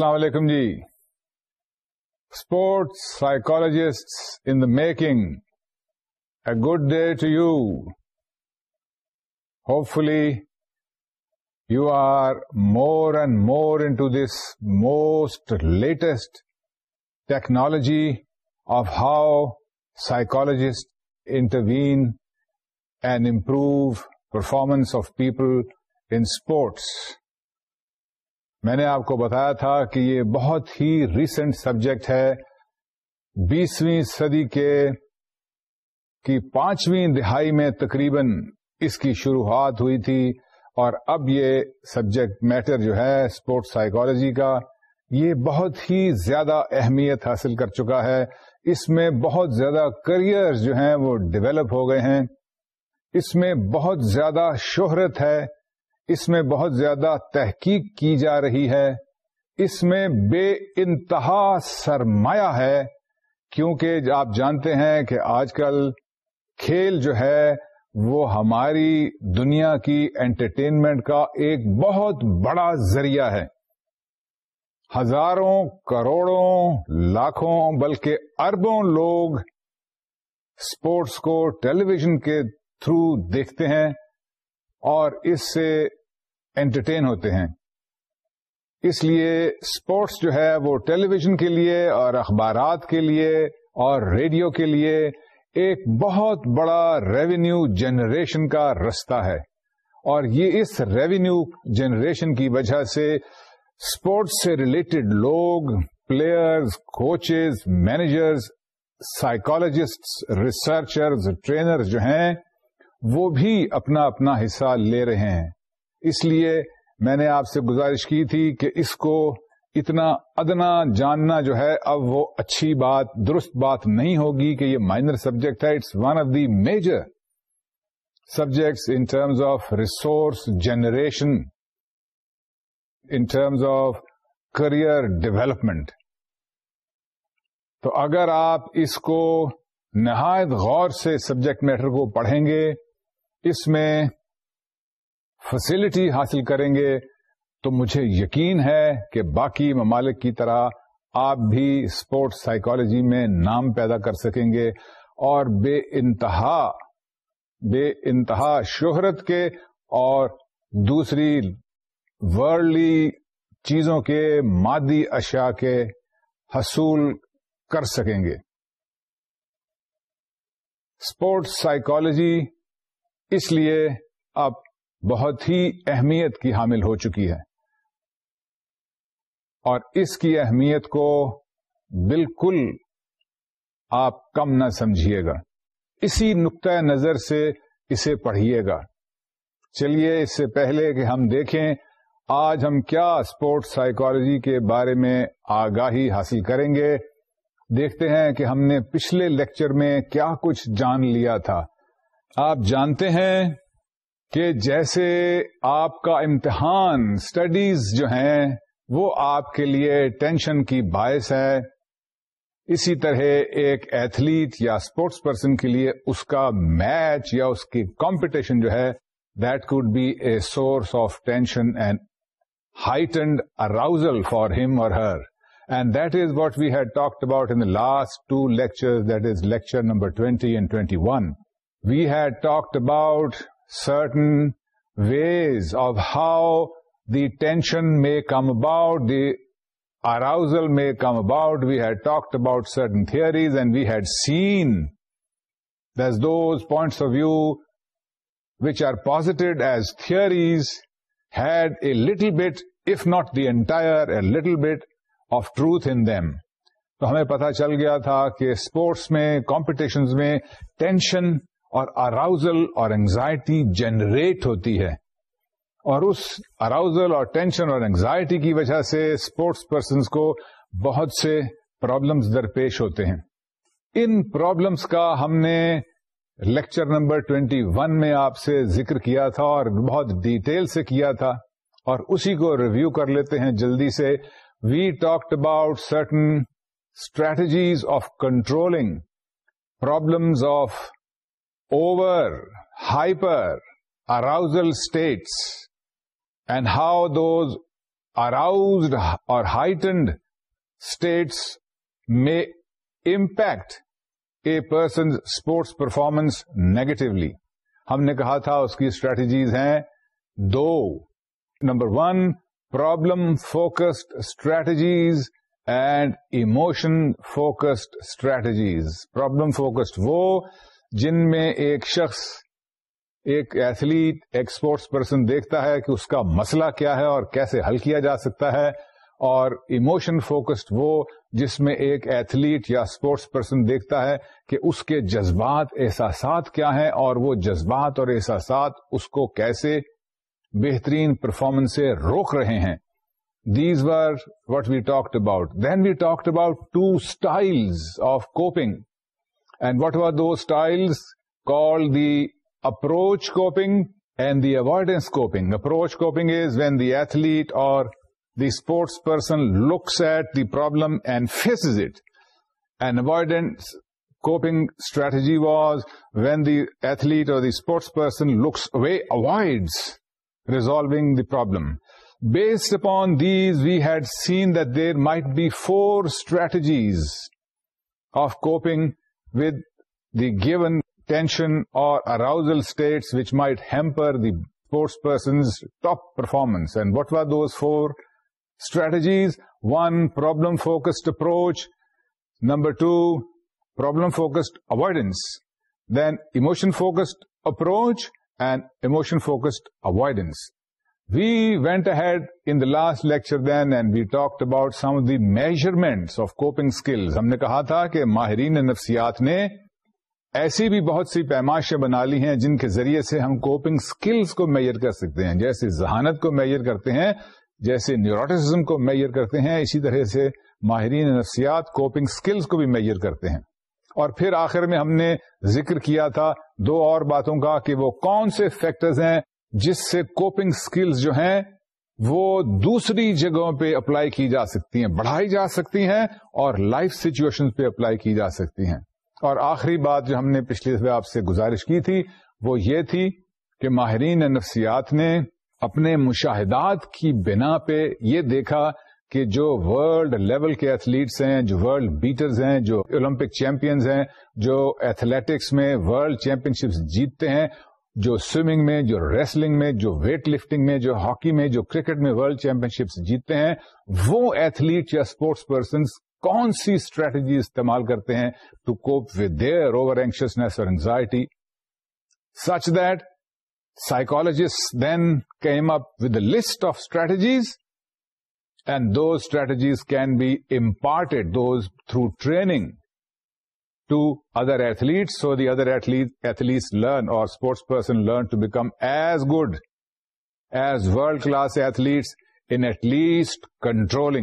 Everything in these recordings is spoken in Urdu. السلام علیکم جی sports psychologist in the making a good day to you hopefully you are more and more into this most latest technology of how psychologist intervene and improve performance of people in sports میں نے آپ کو بتایا تھا کہ یہ بہت ہی ریسنٹ سبجیکٹ ہے بیسویں صدی کے کی پانچویں دہائی میں تقریباً اس کی شروعات ہوئی تھی اور اب یہ سبجیکٹ میٹر جو ہے اسپورٹ سائیکالوجی کا یہ بہت ہی زیادہ اہمیت حاصل کر چکا ہے اس میں بہت زیادہ کریئر جو ہیں وہ ڈیولپ ہو گئے ہیں اس میں بہت زیادہ شہرت ہے اس میں بہت زیادہ تحقیق کی جا رہی ہے اس میں بے انتہا سرمایہ ہے کیونکہ آپ جانتے ہیں کہ آج کل کھیل جو ہے وہ ہماری دنیا کی انٹرٹینمنٹ کا ایک بہت بڑا ذریعہ ہے ہزاروں کروڑوں لاکھوں بلکہ اربوں لوگ اسپورٹس کو ٹیلی ویژن کے تھرو دیکھتے ہیں اور اس سے انٹرٹین ہوتے ہیں اس لیے اسپورٹس جو ہے وہ ٹیلی ویژن کے لیے اور اخبارات کے لیے اور ریڈیو کے لیے ایک بہت بڑا ریونیو جنریشن کا رستہ ہے اور یہ اس ریونیو جنریشن کی وجہ سے اسپورٹس سے ریلیٹڈ لوگ players coaches managers psychologist researchers trainers جو ہیں وہ بھی اپنا اپنا حصہ لے رہے ہیں اس لیے میں نے آپ سے گزارش کی تھی کہ اس کو اتنا ادنا جاننا جو ہے اب وہ اچھی بات درست بات نہیں ہوگی کہ یہ مائنر سبجیکٹ ہے it's one of the major subjects in terms of resource generation in terms of career development تو اگر آپ اس کو نہایت غور سے سبجیکٹ میٹر کو پڑھیں گے اس میں فیسلٹی حاصل کریں گے تو مجھے یقین ہے کہ باقی ممالک کی طرح آپ بھی اسپورٹس سائیکالوجی میں نام پیدا کر سکیں گے اور بے انتہا بے انتہا شہرت کے اور دوسری ورلڈلی چیزوں کے مادی اشیاء کے حصول کر سکیں گے اسپورٹس سائیکالوجی اس لیے اب بہت ہی اہمیت کی حامل ہو چکی ہے اور اس کی اہمیت کو بالکل آپ کم نہ سمجھیے گا اسی نقطۂ نظر سے اسے پڑھیے گا چلیے اس سے پہلے کہ ہم دیکھیں آج ہم کیا اسپورٹس سائیکالوجی کے بارے میں آگاہی حاصل کریں گے دیکھتے ہیں کہ ہم نے پچھلے لیکچر میں کیا کچھ جان لیا تھا آپ جانتے ہیں کہ جیسے آپ کا امتحان اسٹڈیز جو ہیں وہ آپ کے لیے ٹینشن کی باعث ہے اسی طرح ایک ایتھلیٹ یا اسپورٹس پرسن کے لیے اس کا میچ یا اس کی کمپٹیشن جو ہے that could be a source of tension and heightened arousal for him or her and that is what we had talked about in last two lecture that is lecture number twenty and twenty one we had talked about certain ways of how the tension may come about the arousal may come about we had talked about certain theories and we had seen that those points of view which are posited as theories had a little bit if not the entire a little bit of truth in them. تو ہمیں پتا چل گیا تھا کہ اسپورٹس میں کمپٹیشنز میں ٹینشن اور اراؤزل اور اینگزائٹی جنریٹ ہوتی ہے اور اس اراؤزل اور ٹینشن اور اینگزائٹی کی وجہ سے اسپورٹس پرسنس کو بہت سے پرابلمس درپیش ہوتے ہیں ان پرابلمس کا ہم نے لیکچر نمبر ٹوینٹی ون میں آپ سے ذکر کیا تھا اور بہت ڈیٹیل سے کیا تھا اور اسی کو ریویو کر لیتے ہیں جلدی سے we talked about certain strategies of controlling problems of over hyper arousal states and how those aroused or heightened states میں impact a person sports performance negatively ہم نے کہا تھا اس کی اسٹریٹجیز ہیں دو number one problem focused strategies and emotion focused strategies problem focused وہ جن میں ایک شخص ایک ایتھلیٹ ایک اسپورٹس پرسن دیکھتا ہے کہ اس کا مسئلہ کیا ہے اور کیسے حل کیا جا سکتا ہے اور ایموشن فوکسڈ وہ جس میں ایک ایتھلیٹ یا اسپورٹس پرسن دیکھتا ہے کہ اس کے جذبات احساسات کیا ہیں اور وہ جذبات اور احساسات اس کو کیسے بہترین پرفارمنس سے روک رہے ہیں these were what we talked about then we talked about two style of coping And what were those styles? Called the approach coping and the avoidance coping. Approach coping is when the athlete or the sports person looks at the problem and faces it. And avoidance coping strategy was when the athlete or the sports person looks away, avoids resolving the problem. Based upon these, we had seen that there might be four strategies of coping with the given tension or arousal states which might hamper the sportsperson's top performance. And what were those four strategies? 1, problem-focused approach. Number 2, problem-focused avoidance. Then emotion-focused approach and emotion-focused avoidance. We went ahead in the last lecture then and we talked about some the measurements of coping skills ہم نے کہا تھا کہ ماہرین نفسیات نے ایسی بھی بہت سی پیمائشیں بنا لی ہیں جن کے ذریعے سے ہم کوپنگ اسکلس کو میئر کر سکتے ہیں جیسے ذہانت کو میئر کرتے ہیں جیسے نیوروٹسزم کو میئر کرتے ہیں اسی طرح سے ماہرین نفسیات کوپنگ اسکلس کو بھی میئر کرتے ہیں اور پھر آخر میں ہم نے ذکر کیا تھا دو اور باتوں کا کہ وہ کون سے فیکٹرز ہیں جس سے کوپنگ اسکلس جو ہیں وہ دوسری جگہوں پہ اپلائی کی جا سکتی ہیں بڑھائی جا سکتی ہیں اور لائف سچویشن پہ اپلائی کی جا سکتی ہیں اور آخری بات جو ہم نے پچھلی دفعہ آپ سے گزارش کی تھی وہ یہ تھی کہ ماہرین نفسیات نے اپنے مشاہدات کی بنا پہ یہ دیکھا کہ جو ورلڈ لیول کے ایتھلیٹس ہیں جو ورلڈ بیٹرز ہیں جو اولمپک چیمپئنز ہیں جو ایتھلیٹکس میں ورلڈ چیمپئن شپس جیتتے ہیں جو سوئمنگ میں جو ریسلنگ میں جو ویٹ لفٹنگ میں جو ہاکی میں جو کرکٹ میں ورلڈ چیمپئن شپس جیتتے ہیں وہ ایتھلیٹ یا اسپورٹس پرسنس کون سی اسٹریٹجی استعمال کرتے ہیں to cope with their over anxiousness or anxiety such that psychologist then came up with a list of strategies and those strategies can be imparted those through training to other athletes or the other athletes learn or sports person learn to become as good as world class athletes in at least control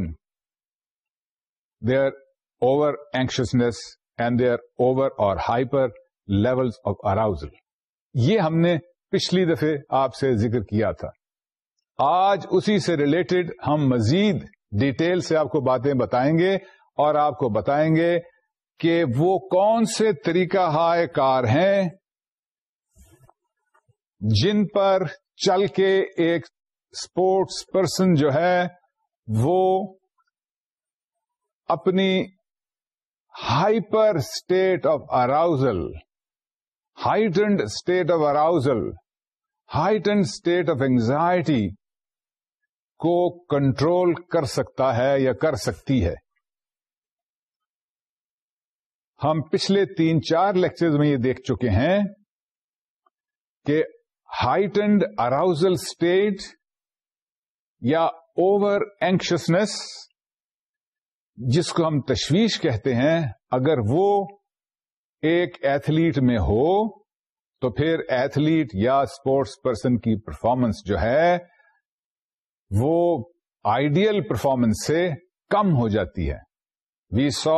their over اینکشنس and their over or hyper levels of arousal یہ ہم نے پچھلی دفعہ آپ سے ذکر کیا تھا آج اسی سے ریلیٹڈ ہم مزید ڈیٹیل سے آپ کو باتیں بتائیں گے اور آپ کو بتائیں گے کہ وہ کون سے طریقہ ہائے کار ہیں جن پر چل کے ایک اسپورٹس پرسن جو ہے وہ اپنی hyper state of arousal heightened state of arousal heightened state of anxiety کو کنٹرول کر سکتا ہے یا کر سکتی ہے ہم پچھلے تین چار لیکچرز میں یہ دیکھ چکے ہیں کہ ہائٹ اینڈ اراؤزل اسٹیٹ یا اوور اینکشنس جس کو ہم تشویش کہتے ہیں اگر وہ ایک ایتھلیٹ میں ہو تو پھر ایتھلیٹ یا اسپورٹس پرسن کی پرفارمنس جو ہے وہ آئیڈیل پرفارمنس سے کم ہو جاتی ہے we saw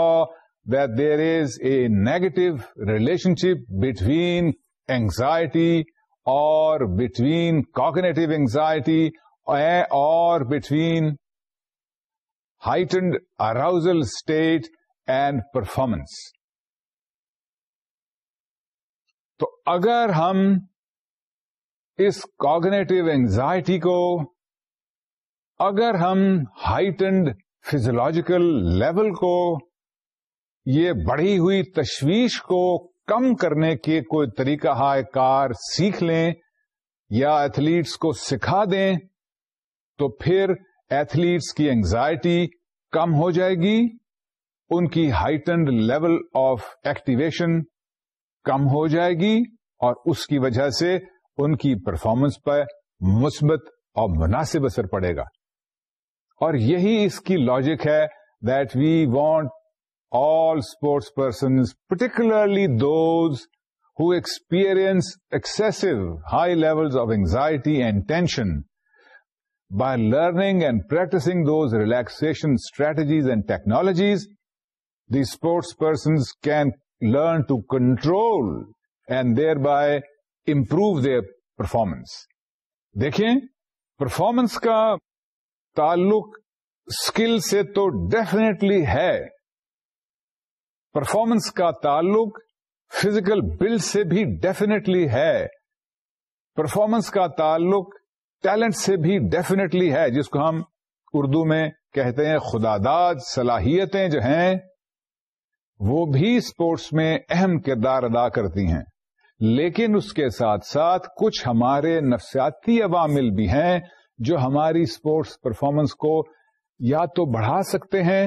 that there is a negative relationship between anxiety or between cognitive anxiety or between heightened arousal state and performance. تو اگر ہم اس کوگنیٹو اینگزائٹی کو اگر ہم ہائٹنڈ فیزولوجیکل لیول کو یہ بڑھی ہوئی تشویش کو کم کرنے کے کوئی طریقہ ہائے کار سیکھ لیں یا ایتھلیٹس کو سکھا دیں تو پھر ایتھلیٹس کی اینگزائٹی کم ہو جائے گی ان کی ہائٹنڈ لیول آف ایکٹیویشن کم ہو جائے گی اور اس کی وجہ سے ان کی پرفارمنس پر مثبت اور مناسب اثر پڑے گا اور یہی اس کی لاجک ہے that we want all sports persons particularly those experience excessive high level of anxiety and tension by learning and practising those relaxation strategies and technologies the sports persons can learn to control and thereby improve their performance دیکھیں پرفارمنس کا تعلق اسکل سے تو ڈیفینیٹلی ہے پرفارمنس کا تعلق فزیکل بل سے بھی ڈیفینیٹلی ہے پرفارمنس کا تعلق ٹیلنٹ سے بھی ڈیفینیٹلی ہے جس کو ہم اردو میں کہتے ہیں خدا داد صلاحیتیں جو ہیں وہ بھی اسپورٹس میں اہم کردار ادا کرتی ہیں لیکن اس کے ساتھ ساتھ کچھ ہمارے نفسیاتی عوامل بھی ہیں جو ہماری اسپورٹس پرفارمنس کو یا تو بڑھا سکتے ہیں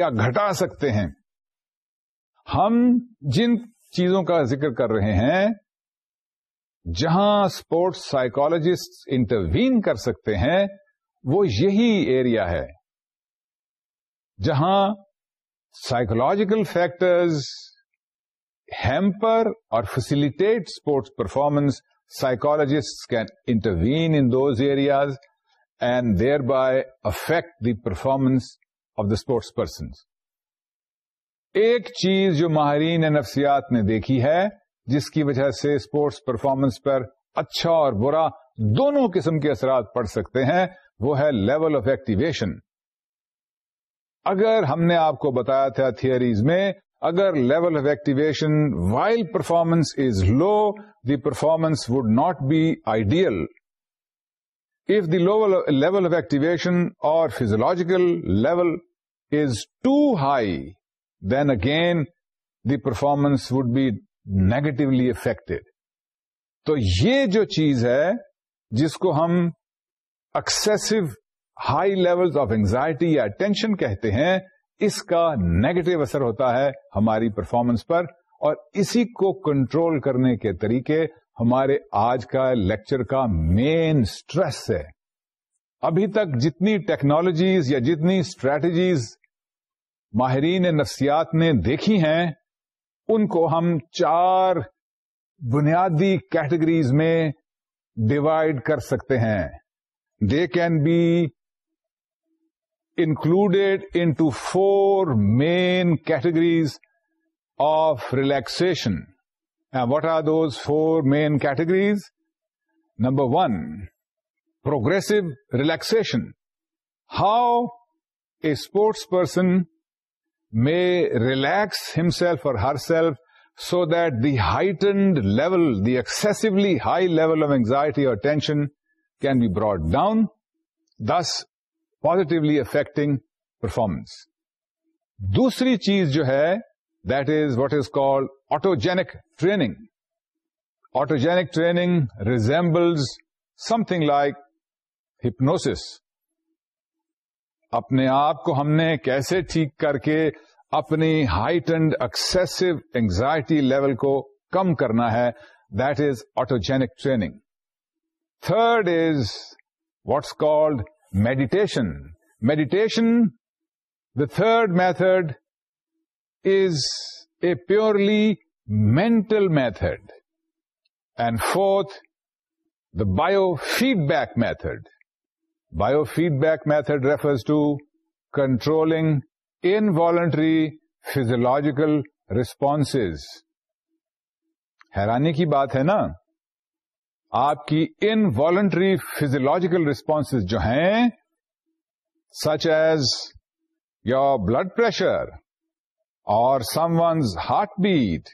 یا گھٹا سکتے ہیں ہم جن چیزوں کا ذکر کر رہے ہیں جہاں اسپورٹس سائیکولوجسٹ انٹروین کر سکتے ہیں وہ یہی ایریا ہے جہاں psychological factors hamper or facilitate sports performance psychologist can intervene in those areas and thereby affect the performance of the sports persons ایک چیز جو ماہرین نفسیات نے دیکھی ہے جس کی وجہ سے اسپورٹس پرفارمنس پر اچھا اور برا دونوں قسم کے اثرات پڑ سکتے ہیں وہ ہے لیول آف ایکٹیویشن اگر ہم نے آپ کو بتایا تھا تھیئریز میں اگر level of activation while performance is low the performance would not be ideal if level of activation or physiological level is too high then again the performance would negatively affected تو یہ جو چیز ہے جس کو ہم excessive high level of anxiety یا ٹینشن کہتے ہیں اس کا نیگیٹو اثر ہوتا ہے ہماری پرفارمنس پر اور اسی کو کنٹرول کرنے کے طریقے ہمارے آج کا لیکچر کا مین اسٹریس ہے ابھی تک جتنی ٹیکنالوجیز یا جتنی اسٹریٹجیز ماہرین نفسیات نے دیکھی ہیں ان کو ہم چار بنیادی کیٹیگریز میں ڈیوائڈ کر سکتے ہیں they can be included into four main categories of relaxation what are those four main categories number one progressive relaxation how a sports person may relax himself or herself so that the heightened level the easily high level of anxiety or tension can be brought down thus positively affecting performance دوسری چیز جو ہے that is what is called autogenic training autogenic training resembles something like hypnosis اپنے آپ کو ہم نے کیسے ٹھیک کر کے اپنی height and Aksu anxiety level کو کم کرنا ہے that is autogenic training third is what's called meditation meditation the third method is a purely mental method and fourth the biofeedback method biofeedback method refers to controlling involuntary physiological response حیرانی کی بات ہے نا آپ کی انوالنٹری فیزولوجیکل ریسپونس جو ہیں such as your blood pressure or some ones heart beat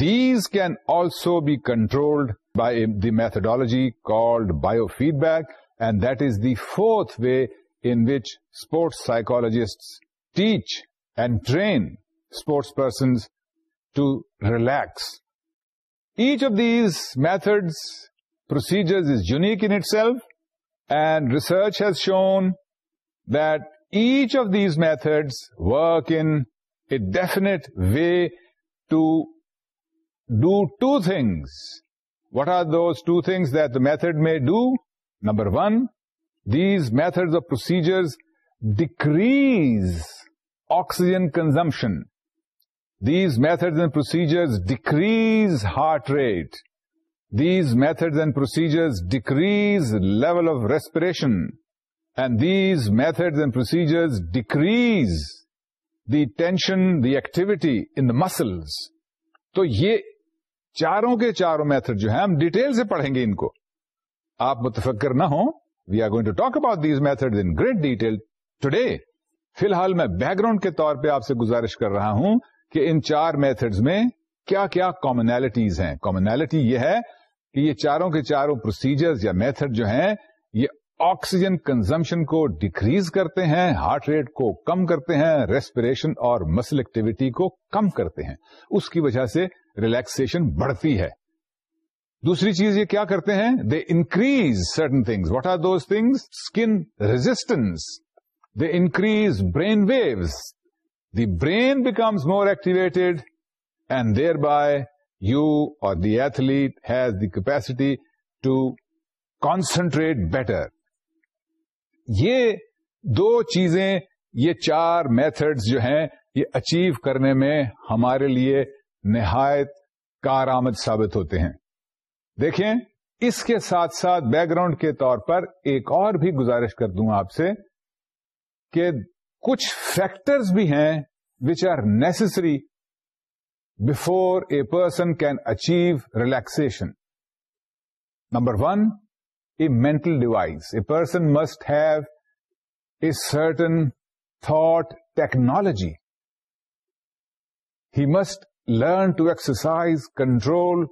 these can also be controlled by the methodology called biofeedback And that is the fourth way in which sports psychologists teach and train sports persons to relax. Each of these methods, procedures is unique in itself, and research has shown that each of these methods work in a definite way to do two things. What are those two things that the method may do? Number one these methods of procedures decrease oxygen consumption these method and procedures decrease heart rate these method and procedures decrease level of respiration and these methods and procedures decrease the tension the activity in the muscles تو یہ چاروں کے چاروں میتھڈ جو ہیں ہم ڈیٹیل سے پڑھیں گے ان کو آپ متفکر نہ ہوں we are going to talk about these method in great detail today فی الحال میں بیک گراؤنڈ کے طور پہ آپ سے گزارش کر رہا ہوں کہ ان چار میتھڈز میں کیا کیا کامنالٹیز ہیں کامنالٹی یہ ہے کہ یہ چاروں کے چاروں پروسیجر یا میتھڈ جو ہیں یہ آکسیجن کنزمپشن کو ڈیکریز کرتے ہیں ہارٹ ریٹ کو کم کرتے ہیں ریسپریشن اور مسل ایکٹیویٹی کو کم کرتے ہیں اس کی وجہ سے ریلیکسن بڑھتی ہے دوسری چیز یہ کیا کرتے ہیں they increase certain things what are those things skin resistance they increase brain waves the brain becomes more activated and thereby you or the athlete has the capacity to concentrate better یہ دو چیزیں یہ چار میتھڈز جو ہیں یہ اچیو کرنے میں ہمارے لیے نہایت کارآمد ثابت ہوتے ہیں دیکھیں اس کے ساتھ ساتھ بیک گراؤنڈ کے طور پر ایک اور بھی گزارش کر دوں آپ سے کہ کچھ فیکٹرز بھی ہیں which are necessary before a person can achieve relaxation number one a mental device a person must have a certain thought technology he must learn to exercise control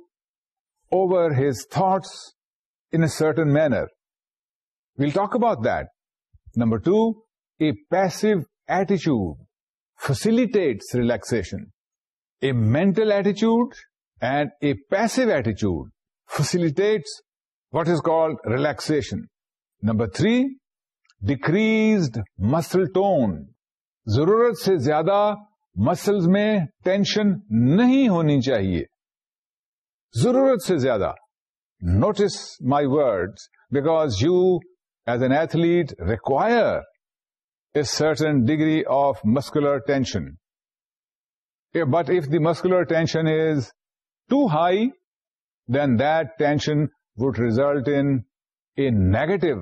over his a certain manner we'll talk about that number two a passive ایٹیچیوڈ facilitates relaxation a mental ایٹیچیوڈ and a passive ایٹیچیوڈ facilitates what is called relaxation number three decreased مسل ٹون ضرورت سے زیادہ مسلز میں ٹینشن نہیں ہونی چاہیے ضرورت سے زیادہ notice my word because you as an athlete require a certain degree of muscular tension but if the muscular tension is too high then that tension would result in a negative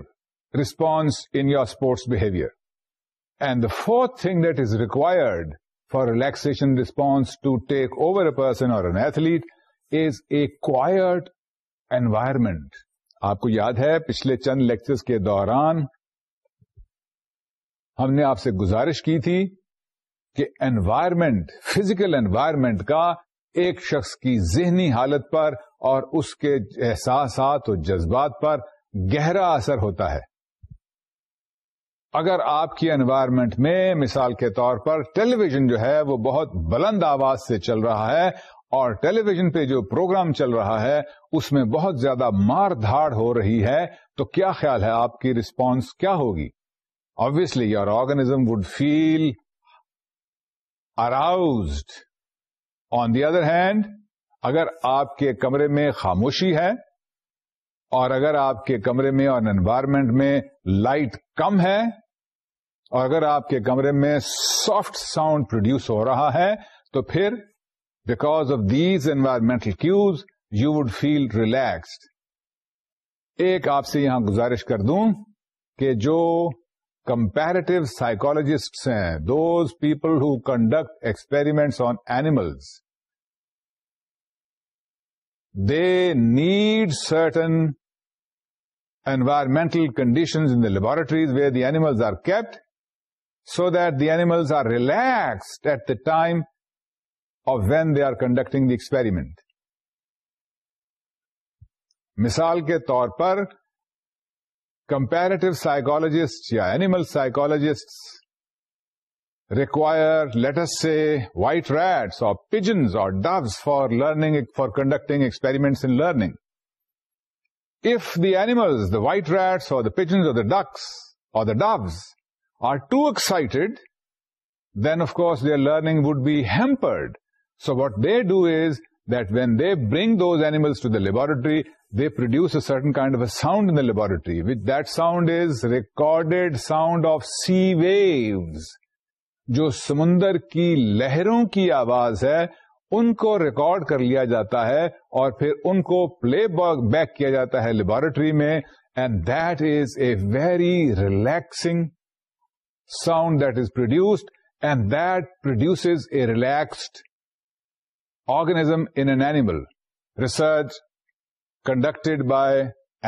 response in your sports behaviour and the fourth thing is required for relaxation response to take over a person or an athlete the environment آپ کو یاد ہے پچھلے چند لیکچر کے دوران ہم نے آپ سے گزارش کی تھی کہ انوائرمنٹ فزیکل انوائرمنٹ کا ایک شخص کی ذہنی حالت پر اور اس کے احساسات اور جذبات پر گہرا اثر ہوتا ہے اگر آپ کی انوائرمنٹ میں مثال کے طور پر ٹیلی ویژن جو ہے وہ بہت بلند آواز سے چل رہا ہے اور ٹیلی ویژن پہ جو پروگرام چل رہا ہے اس میں بہت زیادہ مار دھاڑ ہو رہی ہے تو کیا خیال ہے آپ کی رسپانس کیا ہوگی obviously your organism would feel aroused on the other hand اگر آپ کے کمرے میں خاموشی ہے اور اگر آپ کے کمرے میں اور انوائرمنٹ میں لائٹ کم ہے اور اگر آپ کے کمرے میں سافٹ ساؤنڈ پروڈیوس ہو رہا ہے تو پھر because of these environmental cues you would feel relaxed ایک آپ سے یہاں گزارش کر دوں کہ جو کمپیرٹیو سائکالوجیسٹ ہیں those people who conduct experiments on animals they need certain environmental conditions in the laboratories we the ای animals are kept so that the animals are relax at the time when they are conducting the experiment مثال كے طور پر كمپیرٹیو سائكالوجیسٹ یا animal psychologist require let's say white rats dub for learning for conducting experiment learning of the animal the white rat pigeons are the dish are the dub are too excited then of كو their learning would be hampered so animals they do is that when they bring those of the laboratory they produce laboratory with that sound is recorded sound of sea waves. جو سمندر کی لہروں کی آواز ہے ان کو ریکارڈ کر لیا جاتا ہے اور پھر ان کو پلے بیک کیا جاتا ہے لیبوریٹری میں and that is a very relaxing sound that is produced and that produce a relaxed organism in an animal. Research conducted by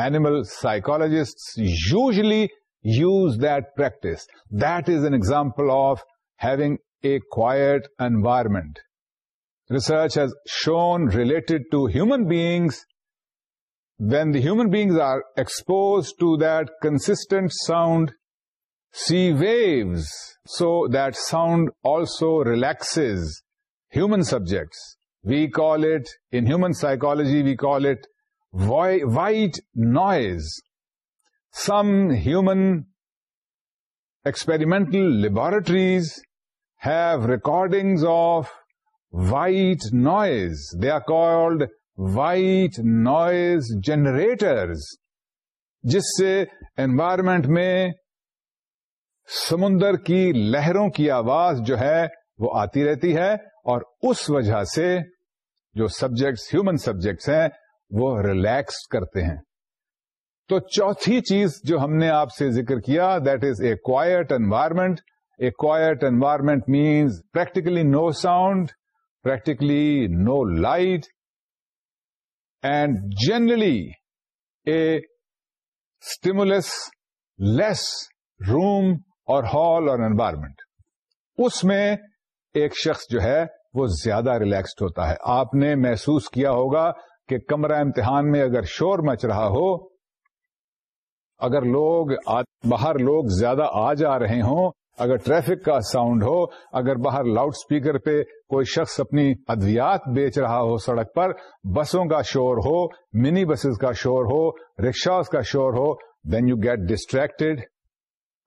animal psychologists usually use that practice. That is an example of having a quiet environment. Research has shown related to human beings, when the human beings are exposed to that consistent sound, sea waves, so that sound also relaxes human subjects. We call it in human psychology, we call it white noise some human experimental laboratories have recordings of white noise they are called white noise generators جس سے انوائرمنٹ میں سمندر کی لہروں کی آواز جو ہے وہ آتی رہتی ہے اور اس وجہ سے جو سبجیکٹس ہیومن سبجیکٹس ہیں وہ ریلیکس کرتے ہیں تو چوتھی چیز جو ہم نے آپ سے ذکر کیا that is a quiet environment a quiet environment means practically no sound practically no light and generally a stimulus less room اور ہال اور انوائرمنٹ اس میں ایک شخص جو ہے وہ زیادہ ریلیکسڈ ہوتا ہے آپ نے محسوس کیا ہوگا کہ کمرہ امتحان میں اگر شور مچ رہا ہو اگر لوگ باہر لوگ زیادہ آ جا رہے ہوں اگر ٹریفک کا ساؤنڈ ہو اگر باہر لاؤڈ سپیکر پہ کوئی شخص اپنی ادویات بیچ رہا ہو سڑک پر بسوں کا شور ہو منی بسز کا شور ہو رکشاز کا شور ہو then you get distracted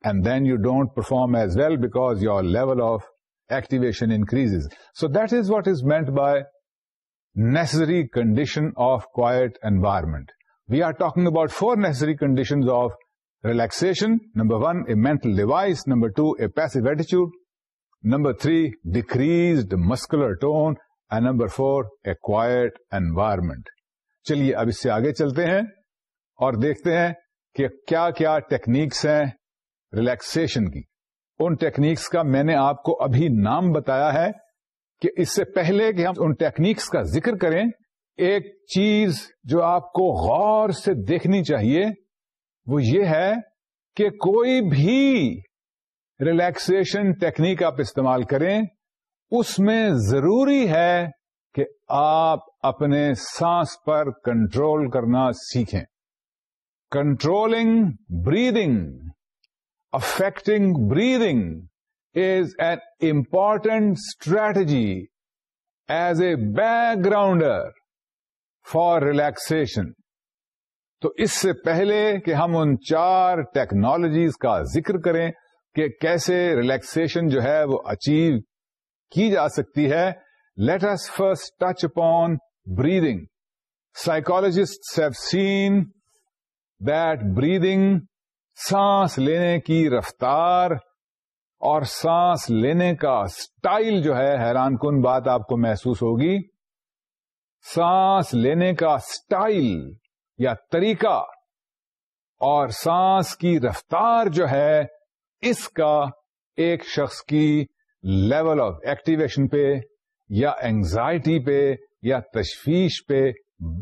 and then you don't perform as well because your level of activation increase so that is what is meant by necessary condition of quiet environment we are talking about four necessary condition of relaxation number one a mental device number two a passive ایٹیچیوڈ number three muscular muscular tone and number four a environment. چلیے اب اس سے آگے چلتے ہیں اور دیکھتے ہیں کہ کیا کیا ٹیکنیکس ہیں ریلیکسن کی ان ٹیکنیکس کا میں نے آپ کو ابھی نام بتایا ہے کہ اس سے پہلے کہ ہم ان ٹیکنیکس کا ذکر کریں ایک چیز جو آپ کو غور سے دیکھنی چاہیے وہ یہ ہے کہ کوئی بھی ریلیکسن ٹیکنیک آپ استعمال کریں اس میں ضروری ہے کہ آپ اپنے سانس پر کنٹرول کرنا سیکھیں controlling breathing affecting breathing is an important strategy as a back grounder for relaxation تو اس سے پہلے کہ ہم ان چار ٹیکنالوجیز کا ذکر کریں کہ کیسے ریلیکسن جو ہے وہ اچیو کی جا سکتی ہے let us first touch upon breathing psychologist have seen that breathing سانس لینے کی رفتار اور سانس لینے کا اسٹائل جو ہے حیران کن بات آپ کو محسوس ہوگی سانس لینے کا اسٹائل یا طریقہ اور سانس کی رفتار جو ہے اس کا ایک شخص کی لیول آف ایکٹیویشن پہ یا اینگزائٹی پہ یا تشویش پہ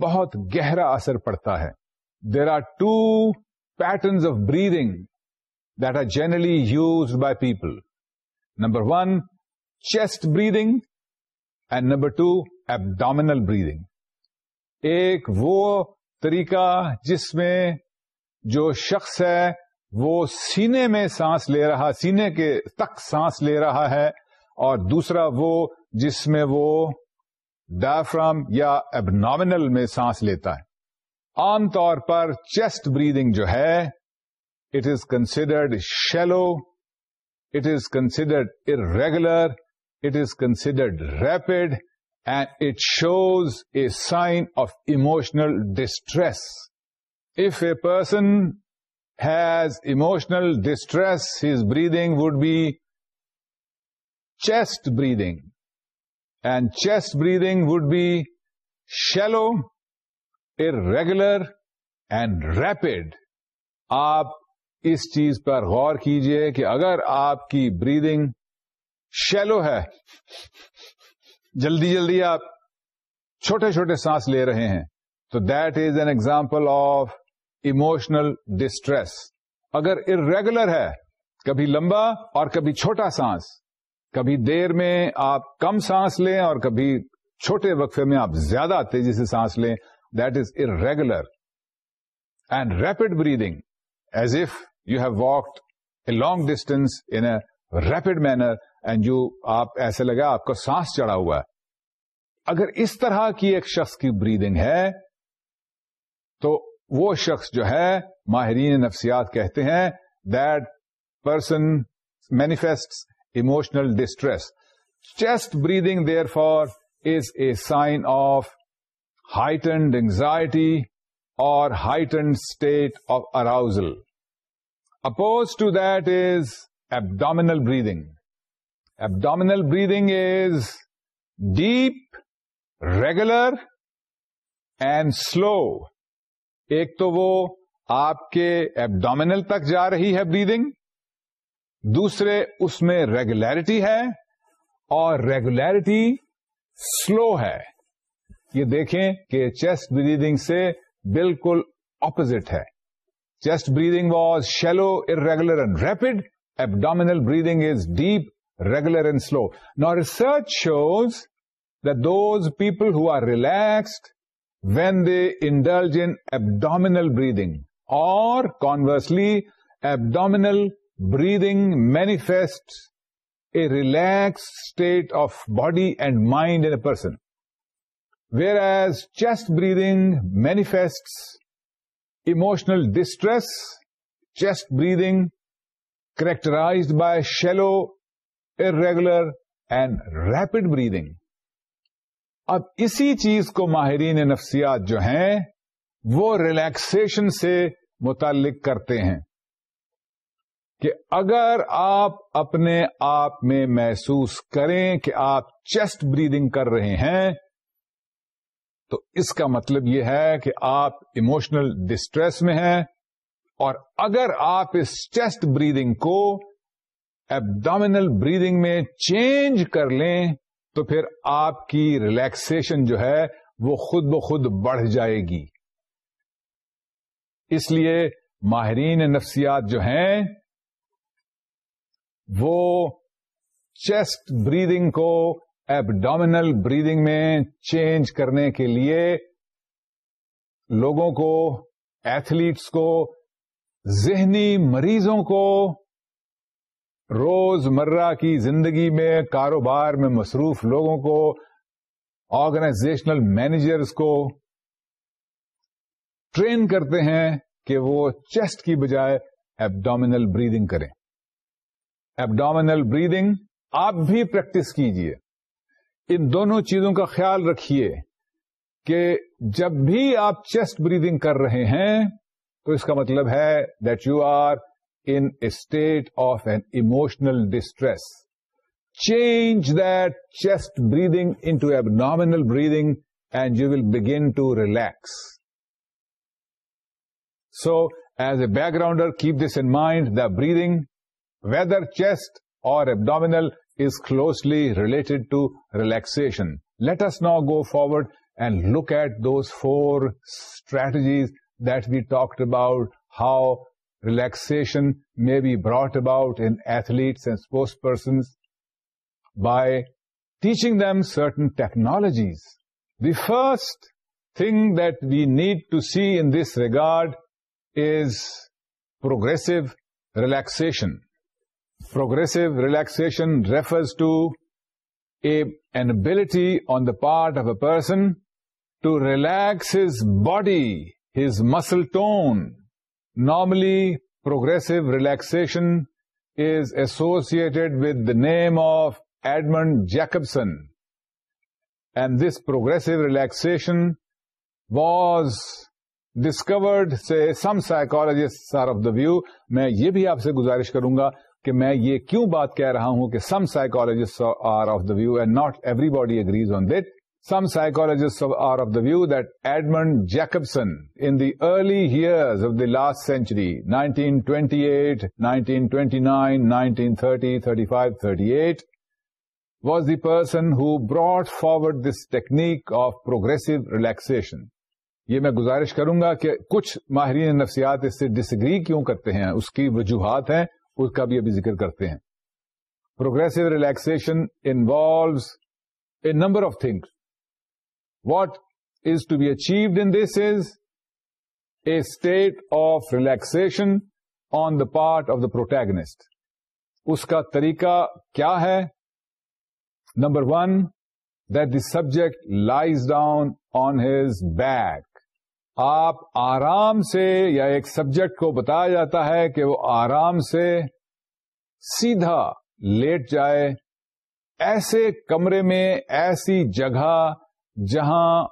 بہت گہرا اثر پڑتا ہے there are two patterns of breathing that are generally used by people number one chest breathing and number two abdominal breathing ایک وہ طریقہ جس میں جو شخص ہے وہ سینے میں سانس لے رہا سینے کے تک سانس لے رہا ہے اور دوسرا وہ جس میں وہ ڈائفرام یا ایبنامنل میں سانس لیتا ہے عام طور پر چیسٹ بریدنگ جو ہے it is considered shallow it is considered irregular it is considered rapid and it shows a sign of emotional distress if a person has emotional distress has breathing would be chest breathing and chest breathing would be shallow uh and rapid آپ اس چیز پر غور کیجئے کہ اگر آپ کی بریدنگ شیلو ہے جلدی جلدی آپ چھوٹے چھوٹے سانس لے رہے ہیں تو that is an example of emotional distress اگر ارریگولر ہے کبھی لمبا اور کبھی چھوٹا سانس کبھی دیر میں آپ کم سانس لیں اور کبھی چھوٹے وقفے میں آپ زیادہ تیزی سے سانس لیں regular and rapid breathing as if you have walked a long distance in a rapid manner and جو آپ ایسے لگے آپ کو سانس چڑا ہوا اگر اس طرح کی ایک شخص کی بریدنگ ہے تو وہ شخص جو ہے ماہرین نفسیات کہتے ہیں درسن manifest emotional distress chest breathing therefore is a sign of heightened anxiety اور heightened state of arousal opposed to that is abdominal breathing Abdominal breathing is deep regular and slow ایک تو وہ آپ کے ایبڈنل تک جا رہی ہے بریدنگ دوسرے اس میں ریگولیرٹی ہے اور ریگولیرٹی سلو ہے یہ دیکھیں کہ چیسٹ بریدنگ سے بالکل اپوزٹ ہے chest breathing was shallow irregular and rapid abdominal breathing is deep regular and slow now research shows those people relaxed are relaxed when they indulge breathing breathing اور abdominal breathing breathing a a relax state of body and mind a person whereas chest breathing manifest emotional distress chest breathing by by shallow and and rapid breathing اب اسی چیز کو ماہرین نفسیات جو ہیں وہ ریلیکسن سے متعلق کرتے ہیں کہ اگر آپ اپنے آپ میں محسوس کریں کہ آپ چیسٹ بریدنگ کر رہے ہیں تو اس کا مطلب یہ ہے کہ آپ اموشنل ڈسٹریس میں ہیں اور اگر آپ اس چیسٹ بریدنگ کو ایبڈنل بریدنگ میں چینج کر لیں تو پھر آپ کی ریلیکسیشن جو ہے وہ خود بخود بڑھ جائے گی اس لیے ماہرین نفسیات جو ہیں وہ چیسٹ بریدنگ کو ایبڈومینل بریدنگ میں چینج کرنے کے لیے لوگوں کو ایتھلیٹس کو ذہنی مریضوں کو روز مرہ کی زندگی میں کاروبار میں مصروف لوگوں کو آرگنائزیشنل مینیجرس کو ٹرین کرتے ہیں کہ وہ چیسٹ کی بجائے ایبڈومینل بریدنگ کریں ایبڈومینل بریدنگ آپ بھی پریکٹس کیجئے ان دونوں چیزوں کا خیال رکھیے کہ جب بھی آپ چیسٹ بریدنگ کر رہے ہیں تو اس کا مطلب ہے that you are in state of an emotional distress change that chest breathing abdominal breathing and you will begin to relax so as a backgrounder keep this in mind the breathing whether chest or abdominal is closely related to relaxation. Let us now go forward and look at those four strategies that we talked about, how relaxation may be brought about in athletes and sportspersons by teaching them certain technologies. The first thing that we need to see in this regard is progressive relaxation. Progressive relaxation refers to a ability on the part of a person to relax his body his muscle tone normally progressive relaxation is associated with the name of Edmund Jacobson and this progressive relaxation was discovered some سائکالوجیس آف دا ویو میں یہ بھی آپ سے گزارش کروں گا کہ میں یہ کیوں بات کہہ رہا ہوں کہ some psychologist are of the view and not everybody agrees on that some psychologist are of the view that Edmund Jacobson in the early years of the last century nineteen twenty eight nineteen twenty nine nineteen thirty thirty five thirty eight was the person Hare forward this technique of progressive relaxation یہ میں گزارش کروں گا کہ کچھ ماہرین نفسیات اس سے ڈس کیوں کرتے ہیں اس کی وجوہات ہیں اس کا بھی ابھی ذکر کرتے ہیں progressive relaxation involves a number of things what is to be achieved in this is a state of relaxation on the part of the protagonist اس کا طریقہ کیا ہے number one that the subject lies down on his back آپ آرام سے یا ایک سبجیکٹ کو بتایا جاتا ہے کہ وہ آرام سے سیدھا لیٹ جائے ایسے کمرے میں ایسی جگہ جہاں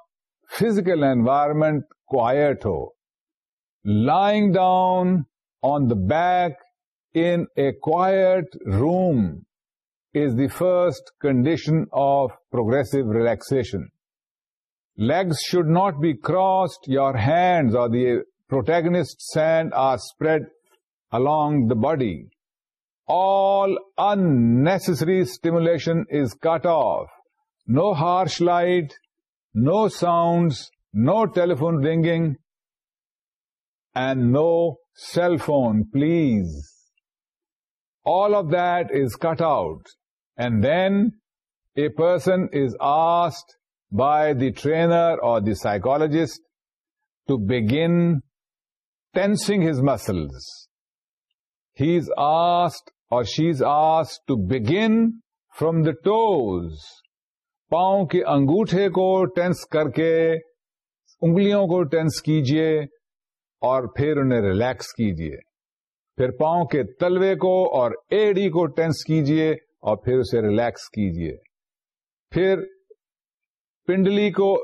فزیکل انوائرمنٹ کوائٹ ہو lying down on the back in a quiet room is the first condition of progressive relaxation Legs should not be crossed. Your hands or the protagonist's hand are spread along the body. All unnecessary stimulation is cut off. No harsh light, no sounds, no telephone ringing, and no cell phone, please. All of that is cut out. And then a person is asked by the trainer or the psychologist to begin tensing his muscles he is asked or she is asked to begin from the toes پاؤں کے انگوٹھے کو ٹینس کر کے انگلیوں کو ٹینس کیجیے اور پھر انہیں ریلیکس کیجیے پھر پاؤں کے تلوے کو اور ایڈی کو ٹینس کیجیے اور پھر اسے ریلیکس کیجیے پھر پنڈلی کو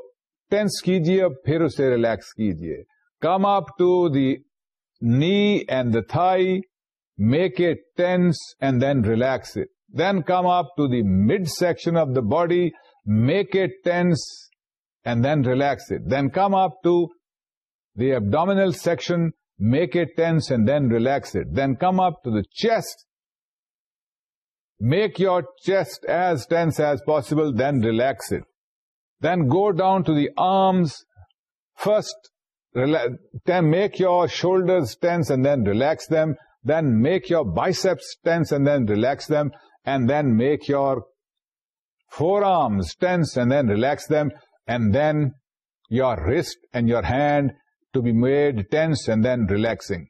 ٹینس کیجیے پھر اسے ریلیکس کیجیے کم up to the knee and the thigh make a tense and then relax then come up to the mid section of the body make a tense and then relax then come up to the upper section make a tense and then relax then come up to the chest make your chest as tense as possible then relax it Then go down to the arms. First, make your shoulders tense and then relax them. Then make your biceps tense and then relax them. And then make your forearms tense and then relax them. And then your wrist and your hand to be made tense and then relaxing.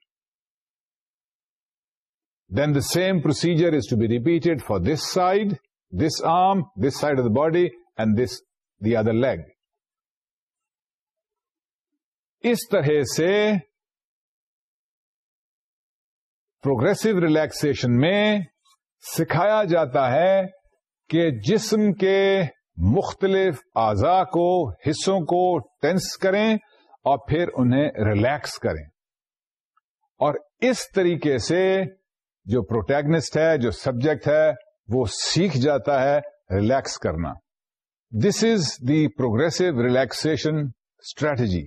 Then the same procedure is to be repeated for this side, this arm, this side of the body, and this the other leg اس طرح سے پروگرسو ریلیکسن میں سکھایا جاتا ہے کہ جسم کے مختلف اعضا کو حصوں کو ٹینس کریں اور پھر انہیں ریلیکس کریں اور اس طریقے سے جو پروٹیگنسٹ ہے جو سبجیکٹ ہے وہ سیکھ جاتا ہے ریلیکس کرنا this is the progressive relaxation strategy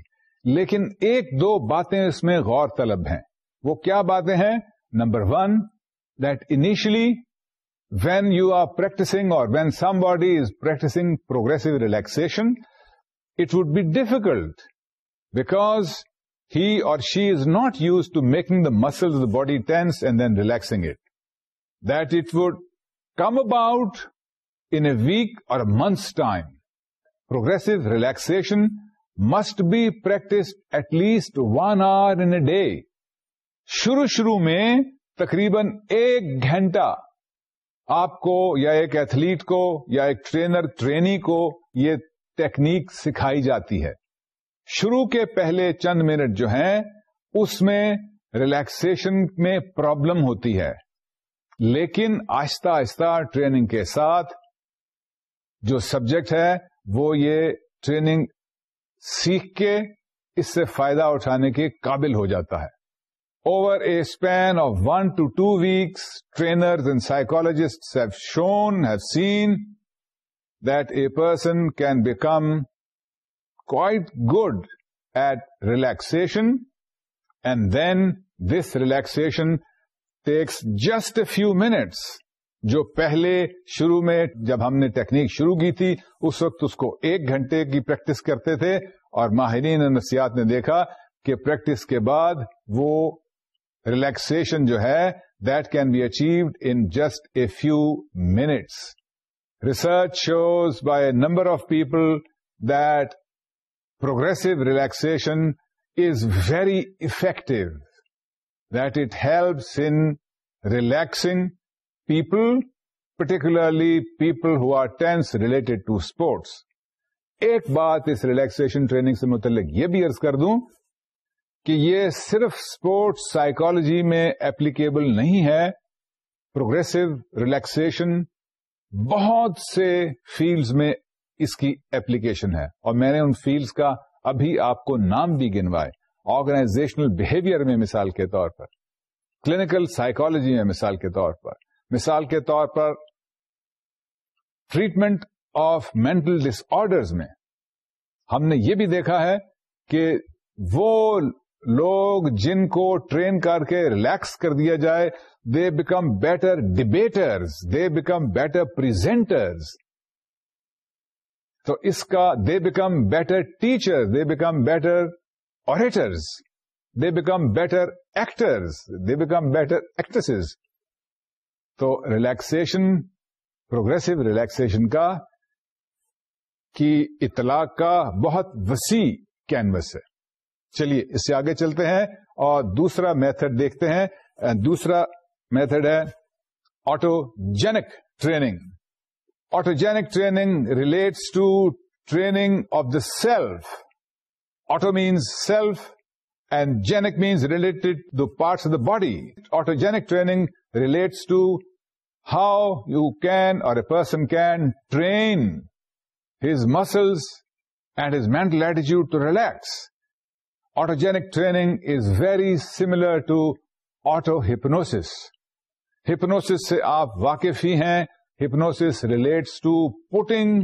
لیکن ایک دو باتیں اس میں غور طلب ہیں وہ کیا باتیں ہیں number one that initially when you are practising or when somebody is practising progressive relaxation it would be difficult because he or she is not use to making the the body tense and then relaxing it that it would come about in a a week or month's time. Progressive relaxation must be practiced at least one hour in a day. شروع شروع میں تقریباً ایک گھنٹہ آپ کو یا ایک ایتھلیٹ کو یا ایک ٹرینر ٹرینی کو یہ ٹیکنیک سکھائی جاتی ہے شروع کے پہلے چند منٹ جو ہیں اس میں ریلیکسن میں پرابلم ہوتی ہے لیکن آہستہ آہستہ ٹریننگ کے ساتھ جو سبجیکٹ ہے وہ یہ ٹریننگ سیکھ کے اس سے فائدہ اٹھانے کے قابل ہو جاتا ہے over a span of one to two weeks trainers and psychologist have shown have seen that a person can become quite good at relaxation and then this relaxation takes just a few minutes جو پہلے شروع میں جب ہم نے ٹیکنیک شروع کی تھی اس وقت اس کو ایک گھنٹے کی پریکٹس کرتے تھے اور ماہرین نسیات نے دیکھا کہ پریکٹس کے بعد وہ ریلیکسن جو ہے that can be achieved in just a few minutes research shows by a number of people that progressive relaxation is very effective that it helps in relaxing people particularly people who are tense related to sports ایک بات اس ریلیکسن ٹریننگ سے متعلق یہ بھی عرض کر دوں کہ یہ صرف اسپورٹس سائیکالوجی میں ایپلیکیبل نہیں ہے پروگرسو ریلیکسن بہت سے فیلڈز میں اس کی ایپلیکیشن ہے اور میں نے ان فیلڈز کا ابھی آپ کو نام بھی گنوائے آرگنائزیشنل بہیویئر میں مثال کے طور پر کلینکل سائیکالوجی میں مثال کے طور پر مثال کے طور پر treatment of mental disorders میں ہم نے یہ بھی دیکھا ہے کہ وہ لوگ جن کو ٹرین کر کے ریلیکس کر دیا جائے they become better debaters they become better presenters تو اس کا they become better teacher they become better auditors they become better actors they become better actress تو ریلیکسن پروگرسو ریلیکسن کا کی اطلاع کا بہت وسیع کینوس ہے چلیے اس سے آگے چلتے ہیں اور دوسرا میتھڈ دیکھتے ہیں دوسرا میتھڈ ہے autogenic training autogenic training relates to training of the self auto means self and genic means relate parts of the body autogenic training relates to how you can or a person can train his muscles and his mental ایٹیچیوڈ to relax autogenic training is very similar to auto hypnosis hypnosis سے آپ واقف ہی ہیں hypnosis relates to putting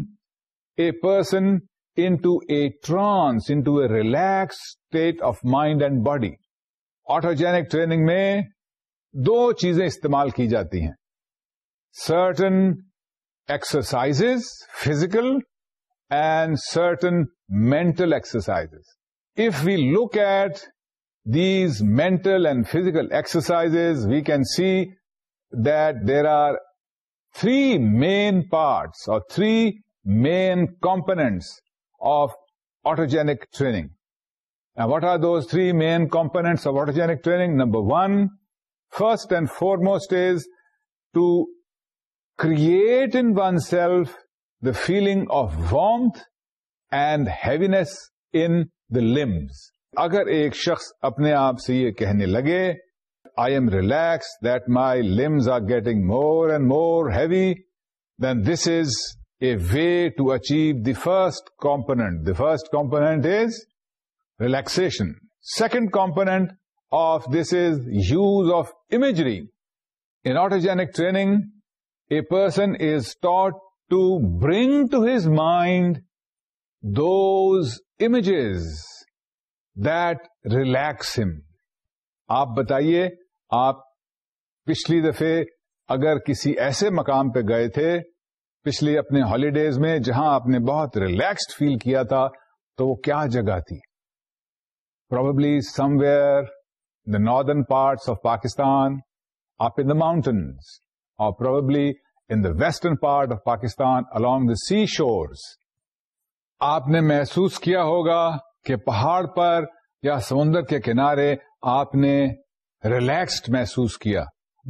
a person into a trance, into a relaxed state of mind and body. And body autogenic training میں دو چیزیں استعمال کی جاتی ہیں certain exercise physical and certain mental exercise if we look at these mental and physical exercise we can see that there are three main parts or three main components of autogenic training what are those three main components of autogenic training number one first and foremost is to create in one self the feeling of وانتھ and heaviness in the limbs اگر ایک شخص اپنے آپ سے یہ کہنے لگے تو I am relax that my limbs are getting more and more heavy then this is way to achieve the first component the first component is relaxation second component of this is use of imagery نوٹینک training a person is taught to bring to his mind those images that relax آپ بتائیے آپ پچھلی دفع اگر کسی ایسے مکام پہ گئے تھے پچھلی اپنے ہالیڈیز میں جہاں آپ نے بہت ریلیکسڈ فیل کیا تھا تو وہ کیا جگہ تھی probably somewhere the northern parts of Pakistan up in the mountains or probably in the western part of Pakistan along the sea shores آپ نے محسوس کیا ہوگا کہ پہاڑ پر یا سمندر کے کنارے آپ نے ریلیکسڈ محسوس کیا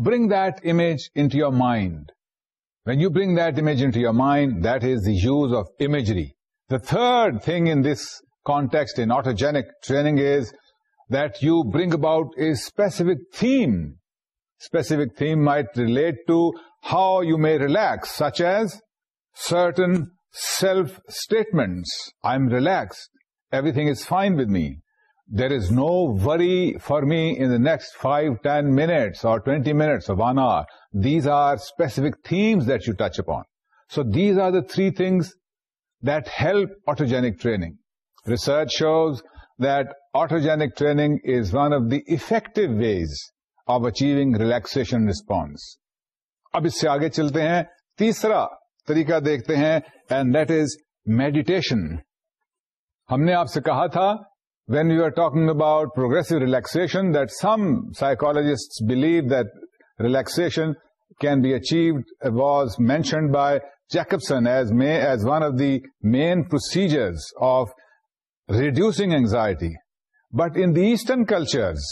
bring that image to your mind When you bring that image into your mind, that is the use of imagery. The third thing in this context in autogenic training is that you bring about a specific theme. Specific theme might relate to how you may relax, such as certain self-statements. I'm relaxed. Everything is fine with me. There is no way for me in the next five ten minutes or twenty minute these are specific themes that you touch upon so these are the three things that help autogenic training research shows that autogenic training is one of the effective ways of achieving relaxation response اب اس سے آگے چلتے ہیں تیسرا طریقہ دیکھتے ہیں اینڈ دیٹ از میڈیٹیشن ہم نے آپ سے کہا تھا when we were talking about progressive relaxation, that some psychologists believe that relaxation can be achieved uh, was mentioned by Jacobson as one of the main procedures of reducing anxiety. But in the Eastern cultures,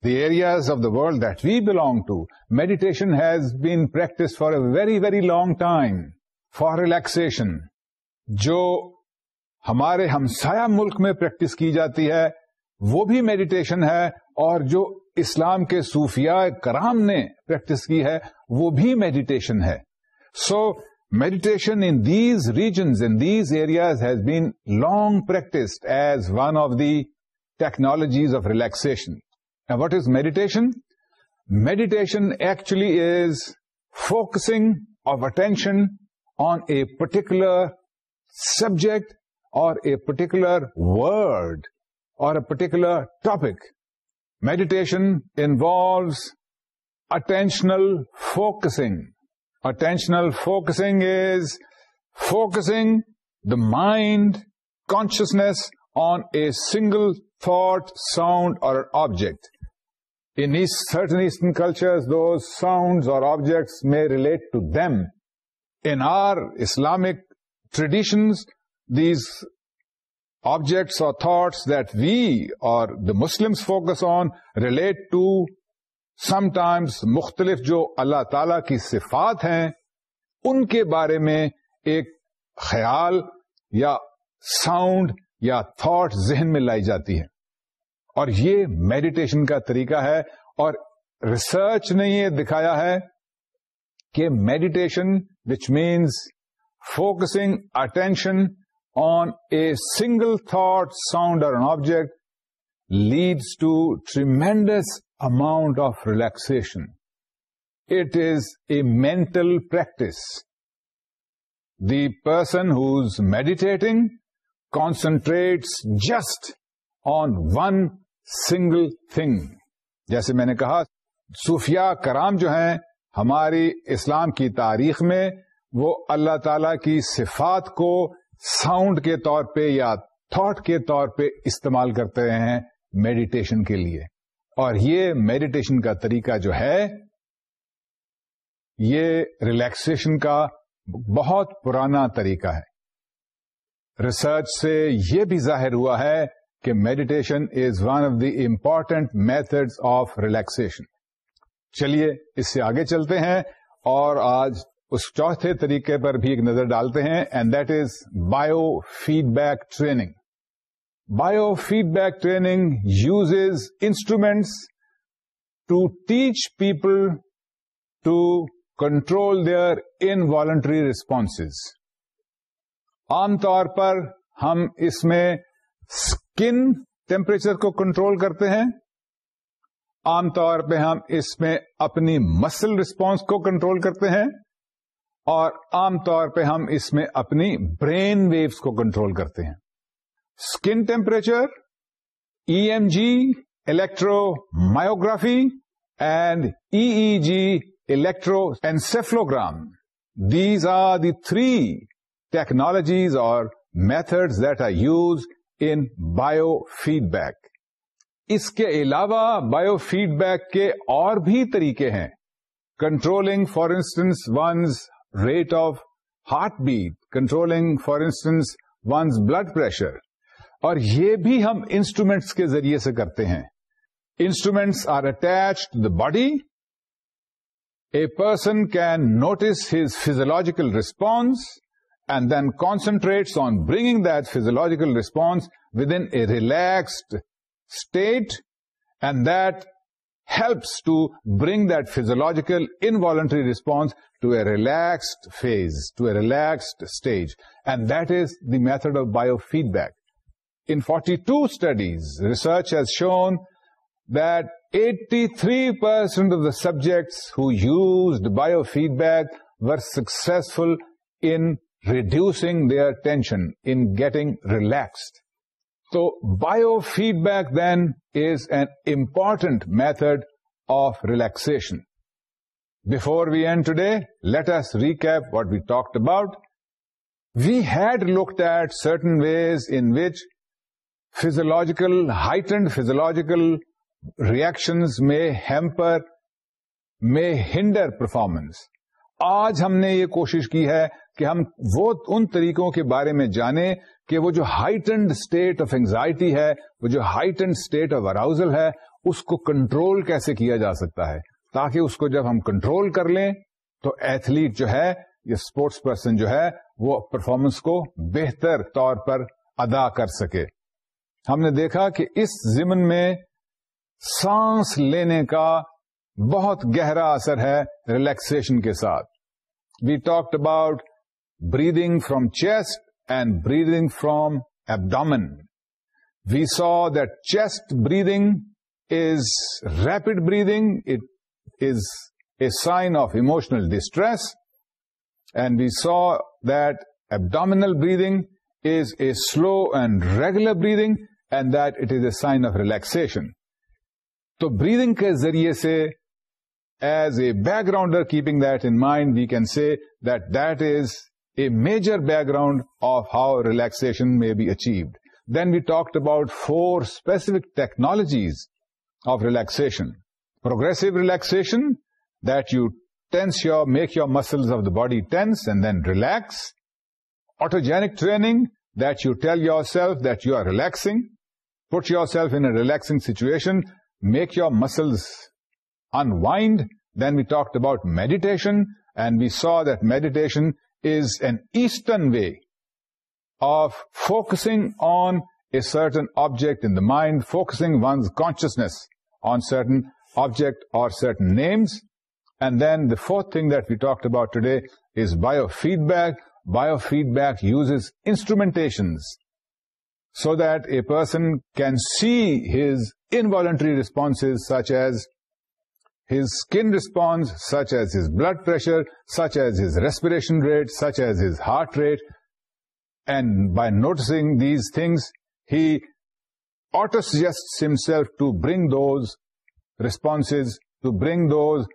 the areas of the world that we belong to, meditation has been practiced for a very, very long time for relaxation. Jo ہمارے ہمسایہ ملک میں پریکٹس کی جاتی ہے وہ بھی میڈیٹیشن ہے اور جو اسلام کے صوفیاء کرام نے پریکٹس کی ہے وہ بھی میڈیٹیشن ہے so meditation in these regions in these areas has been long practised as one of the technologies of relaxation what is meditation meditation actually is focusing of attention on a particular subject a particular word or a particular topic meditation involves attentional focusing attentional focusing is focusing the mind consciousness on a single thought sound or object in certain eastern culture دو ساؤنڈ اور آبجیکٹس میں relate to them in our Islamic traditions these objects or thoughts that we or the Muslim focus on relate to sometimes مختلف جو اللہ تعالی کی صفات ہیں ان کے بارے میں ایک خیال یا ساؤنڈ یا تھاٹ ذہن میں لائی جاتی ہے اور یہ میڈیٹیشن کا طریقہ ہے اور ریسرچ نے یہ دکھایا ہے کہ meditation which means focusing attention on a single thought sound or and object leads to tremendous amount of relaxation it is a mental practice the person who's meditating concentrates just on one single thing جیسے میں نے کہا سفیا کرام جو ہیں ہماری اسلام کی تاریخ میں وہ اللہ تعالی کی صفات کو ساؤنڈ کے طور پہ یا تھاٹ کے طور پہ استعمال کرتے ہیں میڈیٹیشن کے لیے اور یہ میڈیٹیشن کا طریقہ جو ہے یہ ریلیکسیشن کا بہت پرانا طریقہ ہے ریسرچ سے یہ بھی ظاہر ہوا ہے کہ meditation is one of the important method of relaxation چلیے اس سے آگے چلتے ہیں اور آج اس چوتھے طریقے پر بھی ایک نظر ڈالتے ہیں and that is biofeedback training biofeedback training uses instruments to teach people to control their involuntary response عام طور پر ہم اس میں اسکن ٹیمپریچر کو کنٹرول کرتے ہیں عام طور پہ ہم اس میں اپنی مسل ریسپانس کو کنٹرول کرتے ہیں اور عام طور پہ ہم اس میں اپنی برین ویوز کو کنٹرول کرتے ہیں skin temperature E M G electromyography and E E G electroencephalogram these are the three technologies or method that are use in biofeedback اس کے علاوہ بایو فیڈ بیک کے اور بھی طریقے ہیں controlling for instance one's rate of heart beat controlling for instance one's blood pressure اور یہ بھی ہم انسٹرومینٹس کے ذریعے سے کرتے ہیں instruments are attach to the body a person can notice his physiological response and then concentrates on bringing that physiological response within a relaxed state and that helps to bring that physiological involuntary response to a relaxed phase, to a relaxed stage. And that is the method of biofeedback. In 42 studies, research has shown that 83% of the subjects who used biofeedback were successful in reducing their tension, in getting relaxed. So biofeedback then is an important method of relaxation. Before we end today, let us recap what we talked about. We had looked at certain ways in which heightened physiological reactions may hinder performance. آج ہم نے یہ کوشش کی ہے کہ ہم وہ ان طریقوں کے بارے میں جانیں کہ وہ جو ہائٹنڈ اسٹیٹ آف اینگزائٹی ہے وہ جو ہائٹنڈ اسٹیٹ آف اراؤزل ہے اس کو کنٹرول کیسے کیا جا سکتا ہے تاکہ اس کو جب ہم کنٹرول کر لیں تو ایتھلیٹ جو ہے یا اسپورٹس پرسن جو ہے وہ پرفارمنس کو بہتر طور پر ادا کر سکے ہم نے دیکھا کہ اس زمن میں سانس لینے کا بہت گہرا اثر ہے ریلیکسن کے ساتھ we talk about breathing from chest and breathing from abdomen we saw that chest breathing is rapid breathing is a sign of emotional distress and we saw that abdominal breathing is a slow and regular breathing and that it is a sign of relaxation تو بریدنگ کے ذریعے سے as a backgrounder, keeping that in mind, we can say that that is a major background of how relaxation may be achieved. Then we talked about four specific technologies of relaxation. Progressive relaxation, that you make your muscles of the body tense and then relax. Autogenic training, that you tell yourself that you are relaxing. Put yourself in a relaxing situation, make your muscles unwind. Then we talked about meditation, and we saw that meditation is an Eastern way of focusing on a certain object in the mind, focusing one's consciousness on certain object or certain names. And then the fourth thing that we talked about today is biofeedback. Biofeedback uses instrumentations so that a person can see his involuntary responses, such as his skin response, such as his blood pressure, such as his respiration rate, such as his heart rate. And by noticing these things, he auto-suggests himself to bring those responses, to bring those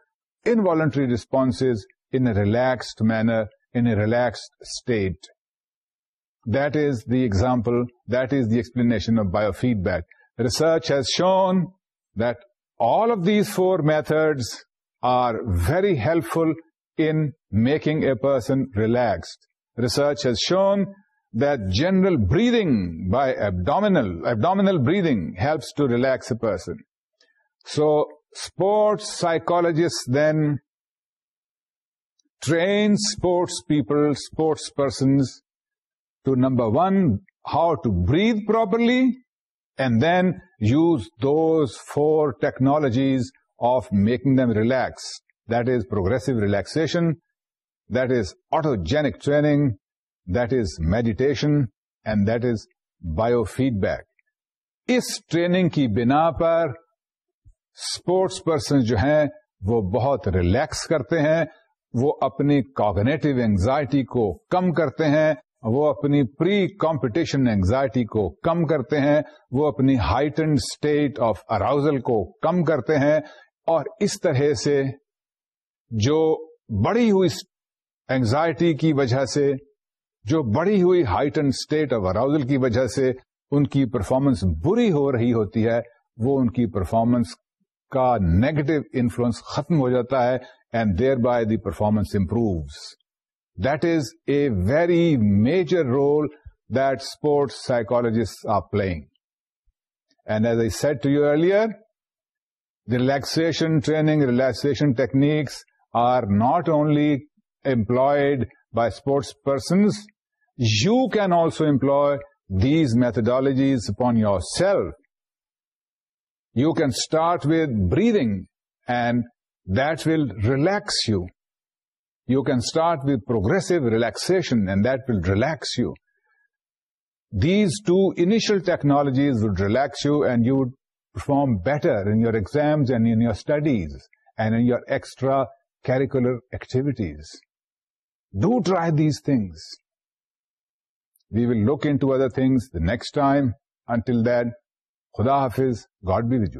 involuntary responses in a relaxed manner, in a relaxed state. That is the example, that is the explanation of biofeedback. Research has shown that all of these four methods are very helpful in making a person relaxed. Research has shown that general breathing by abdominal breathing helps to relax a person. So sports psychologists then train sports people, sports persons to, number one, how to breathe properly, and then use those four technologies of making them relax that is progressive relaxation that is autogenic training that is meditation and that is biofeedback اس ٹریننگ کی بنا پر اسپورٹس پرسن جو ہیں وہ بہت ریلیکس کرتے ہیں وہ اپنی کاگنیٹو اینگزائٹی کو کم کرتے ہیں وہ اپنی پری کمپٹیشن اینگزائٹی کو کم کرتے ہیں وہ اپنی ہائٹنڈ اسٹیٹ آف اراؤزل کو کم کرتے ہیں اور اس طرح سے جو بڑی ہوئی اینگزائٹی کی وجہ سے جو بڑی ہوئی ہائٹنڈ اسٹیٹ آف اراؤزل کی وجہ سے ان کی پرفارمنس بری ہو رہی ہوتی ہے وہ ان کی پرفارمنس کا نیگیٹو انفلوئنس ختم ہو جاتا ہے and thereby the performance improves That is a very major role that sports psychologists are playing. And as I said to you earlier, relaxation training, relaxation techniques are not only employed by sports persons, you can also employ these methodologies upon yourself. You can start with breathing, and that will relax you. You can start with progressive relaxation, and that will relax you. These two initial technologies would relax you, and you would perform better in your exams and in your studies and in your extracurricular activities. Do try these things. We will look into other things the next time. Until then, Khuda Hafiz, God be with you.